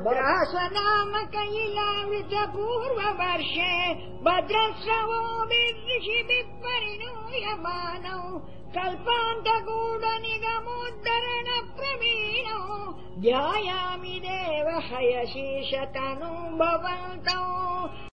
भद्रास नाम पूर्ववर्षे विच पूर्व वर्षे परिणूयमानौ कल्पान्तगूढ निगमोद्धरण प्रवीणौ ध्यायामि देव हयशी भवन्तौ